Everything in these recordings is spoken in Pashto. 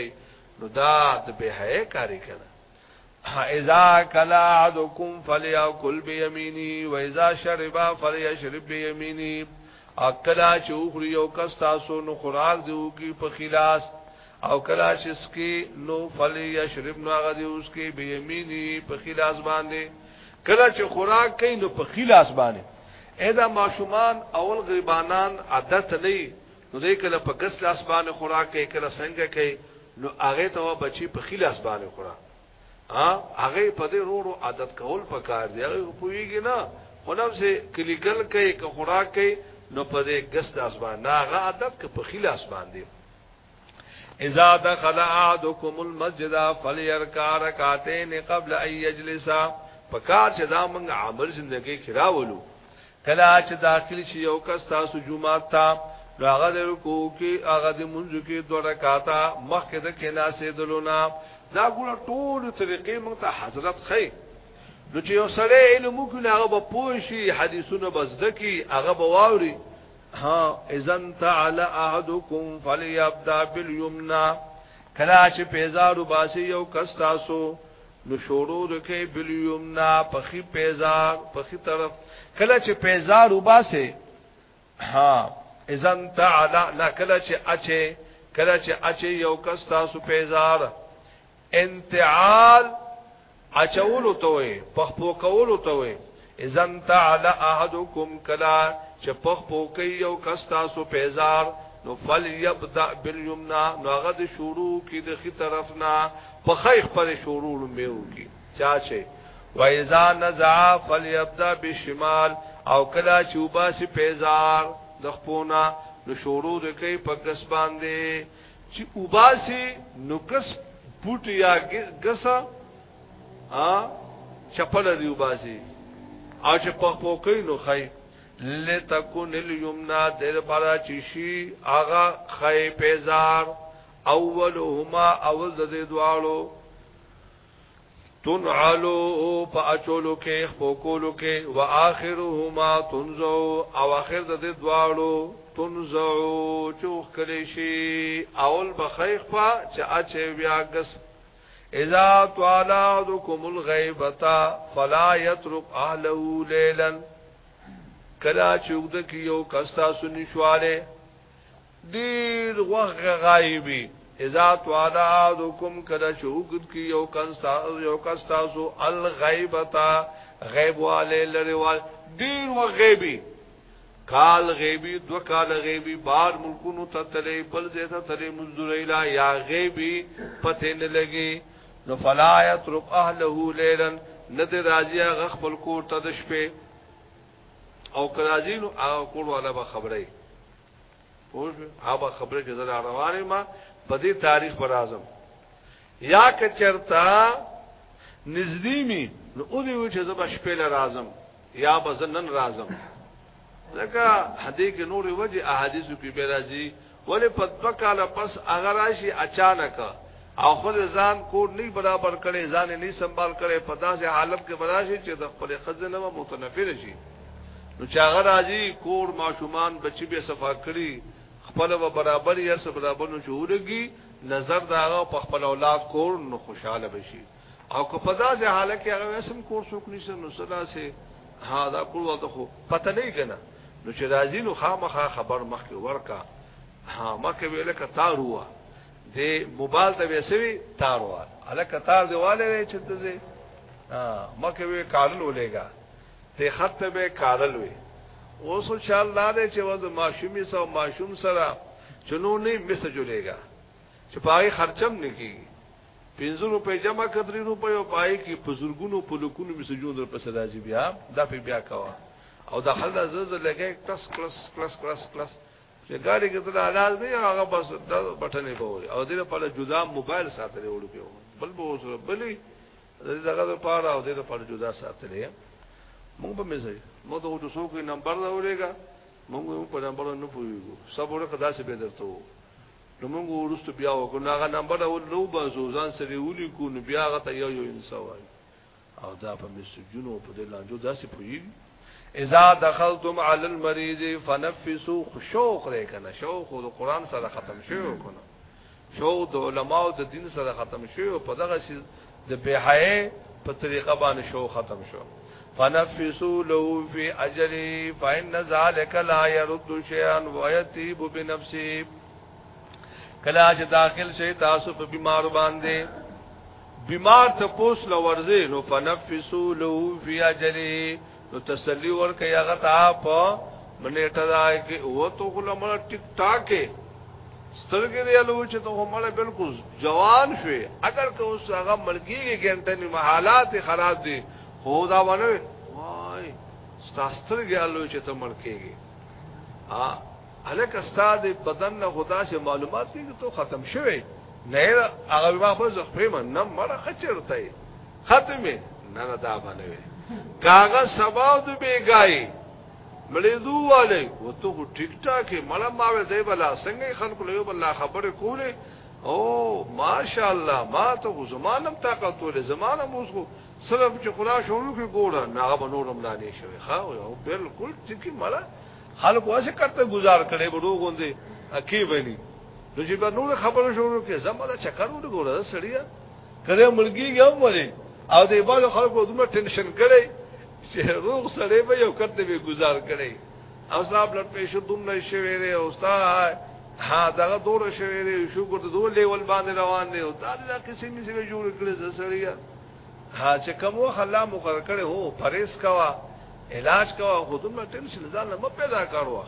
کوي نو دا د بهای کاری کنه اذا کلا عدکم فلیاکل بیمینی و اذا شربا فلیشرب بیمینی اکلا چې اوخري یو کس تاسو نو خوراک دیو کی په خلاص او کلا چې اسکی نو فلیشرب نو هغه دیو اسکی بیمینی په خلاص باندې کلا چې خوراک کین نو په خلاص باندې اېدا ماشومان اول غریبانان عادت نه نو دې کله په ګس لاس باندې خوراک کوي کله څنګه کوي نو هغه ته بچی په خلاص باندې خورا ها هغه په دې رورو عادت کول پکار دی هغه پوېږي نه خلم سه کلیګل کوي که خوراک کوي نو په دې ګس د اسمان نه هغه عادت که په خلاص باندې اذا دخل احدكم المسجد فليركع ركعتين قبل ان يجلس پکار چې دا موږ عمل ژوندۍ کې راولو کله چې داخلي شي یو کس تاسو جمعه ته نو هغه د رکوع کې هغه د منځ کې دوه رکعاته مخکې د کیناسې دلونه دا ګوره ټول طریقې موږ ته حضرت خې نو چې یو سړی علم وکړي هغه به پوه شي حدیثونه به زده کړي هغه به واوري ها اذن تعالی احدکم فلیبدا بالیمنا کلا چې پیزارو باسي یو کس تاسو نو شروع وکړي بالیمنا په خې پیزار په خې طرف کلا چې پیزارو باسي ها اذن تعالی لا کله چې اچي کله چې اچي یو کس تاسو پیزار انتعال اچولو ته وي پخپو کولو ته وي اذن تعالی احدکم کلا چې پخپو کوي یو کس تاسو پیزار نو فل یبدا بالیمنا نو هغه د شروع کی د خي طرفنا په خیخ پر شروع میو کی چا چې وایذا نزع فل یبدا بالشمال او کلا چوبا سی پیزار د خپونا نو شورو د کوي په کس باندې چې وباسي نو کس بوټ یا غسا ا چپل دی وباسي او چې په پوکې نو خای لتكون اليمنى در پارا چشي اغا خای پیزار اولهما اول د دوالو تنعلو پا اچولو کے خوکولو کے و آخرهما تنزو او آخر دا دی دوارو تنزو چوخ کلیشی اول بخیخ پا چا اچه بیاگس اذا توالادکم الغیبتا فلا یترک اهلو لیلن کلا چوک دکی یو کستا سنشواله دیر وغ غائبی اذا توادا دکم کدا شوګد کی یو کنستا یو کستا سو الغیبتا غیب والے لریوال دیر و غیبی کال غیبی دو کال غیبی بار ملکونو ته تلې بل ځای ته تلې منذور اله یا غیبی پته نه لګي نو فلا یترق اهله لیلن ند راځي غ خپل کور ته د شپې او کراځي نو هغه کور والا به خبره وي خو هغه خبره چې زړه روانه ما په دې تاریخ پر اعظم یا که چرتا نزدې می نو او دی و چې زما شپې له اعظم یا بزنن اعظم لکه حدیث کې نور وجه احادیثو کې به راځي ولې په دوه کاله پس اگر راشي اچانک او خود ځان کور نه برابر کړي ځان نه سنبال کړي په داسې حالت کې براشي چې د خپل خزنه متنفر شي نو چې هغه راځي کور ماشومان بچي به صفا کړي خپل و برابر یا سب برابر نو چورږي نظر دا په خپل اولاد کور نو خوشاله بشي او که په ځاځه حالت کې هغه اسم کور څوک نشي نو صدا سي ها دا کول وته خو پته نه کنه نو چې راځي نو خامخا خبر مخکې ورکا ها مکه ویل ک تار هوا د موبایل ته وسوي تار وار الک تار دیواله چې ته ها مکه وی کارل ولېګا ته خط به کارل وی اوس ان شاء الله دې چې وځه ماشومی سو ماشوم سره چنو نه مس جوړيږي چې پای خرچم نکي پنځه روپې جمع کړې روپې او پای کې بزرګونو په لکونو مس جوړ در پسې راځي بیا دا په بیا کاوه او دا حل زز لګي کلاس کلاس کلاس کلاس کلاس چې ګاډي کې ته حلال دی هغه بس د بټنې په وي او دې په له جدا موبایل ساتلې وړو په بل به اوس بلې دغه په اړه او دې په جدا ساتلې مونږ په مزه مو ته اوټو سو کوي نمبر دا ورېګا مونږ په نمبر نه پويګو صبر کدا سي به درته نو مونږ ورستو بیا وکړو هغه نمبر او نو بازو ځان سره ولي کو نو بیا هغه ته یو یو انسان وای او دا په مسجونو په دې لانجو داسې پويګ اذا دخلتم على المريض فنفسوا شوق لري کنه شوق د قران سره ختم شوی کنه شوق د علماو د دین سره ختم شوی په دغه د بهای په طریقه باندې شو ختم شو فنفسوا له في اجره فان ذلك لا يرد شيئا ويتيب بنفسه کلا چې داخل شي تاسو په بیمار باندې بیمار ته پوس لو ورزه نو فنفسوا له في اجره نو تسلی ورکه هغه ته په منې ته دا کې او ته غلمه ټیک ټاکه سترګې دی لو چې ته همړه بالکل جوان شوي اگر که اوس هغه ملګری ګنټه نه حالات خراب دي خو دا ونه وای ستاستر ګالو چې ته مړ کېږي ا الک استاد بدن له خدا سے معلومات کې ته ختم شوی نه هغه ما خو زخمې من نه مړ خچرته ختمه نه دا باندې کاغه سبا د بیګای مړېدو والے وته ټیک ټاکه مړه ماوي دی بلا څنګه خلکو له بل خبره کوله او ماشاءالله ما ته زمانم طاقت ول زمانم اوس خو صرف چې خدا شروع کې ګوره هغه به نورم لا نه شوی ها او بالکل ټکی مړه خلک واسه کرتے گزار کړي بډو غوندي اکی بني نو چې په نور خبره شروع کې زموږه چکر ور ګوره سړیا کله ملګری یم وله او د عبادت خلکو دومره ټینشن کړي چې روغ سړی به یو کرتے به گزار کړي او صاحب لټ پېښو دومره شوی لري او استاد ها دغه دور شوی دی شو ګرد دور لیول باندې روان دی او دا د قسمې سره جوړ کړی د سړیا ها چې کوم وخلا مقرر کړي هو پرېس کوا علاج کوا خودونه ټینشن ځان نه پیدا کاروا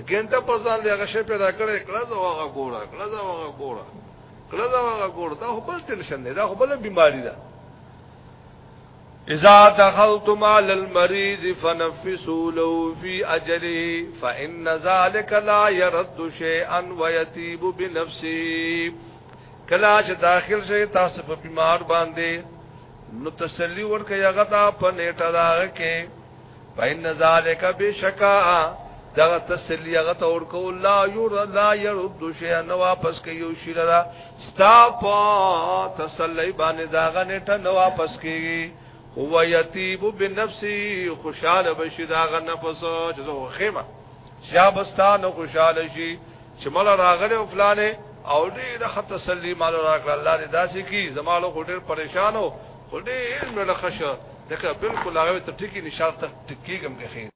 اګینټه په ځان دی هغه شی پیدا کړي کله زو هغه ګوره کله زو هغه ګوره کله زو هغه ګوره دا خپل ټینشن دی دا خپل بیماری ده اذا دخلتم على المريض فنفسوا له في اجله فان ذلك لا يرد شيئا ويتيب بنفسه کلا چې داخل شي تاسو په بیمار باندې نو تسلی ورکه هغه تا په نیټه داغه کې فإن ذلك بشکا دا تسلی هغه ته ورکو لا ير لا يرد شيئا نو واپس کوي شي لرا ستا په تسلی باندې داغه نیټه نو واپس کوي هو یتیب بنفسی خوشاله بشي دا غ نفس چې زه خیمه شابستان خوشاله شي چې مل راغله او فلانه او دې د خط تسلیم مال راغله الله دې داسې کی زمالو هټل پریشانو خو دې مل خشه دغه بالکل هغه ته ټکی نشاله ټکی کم کې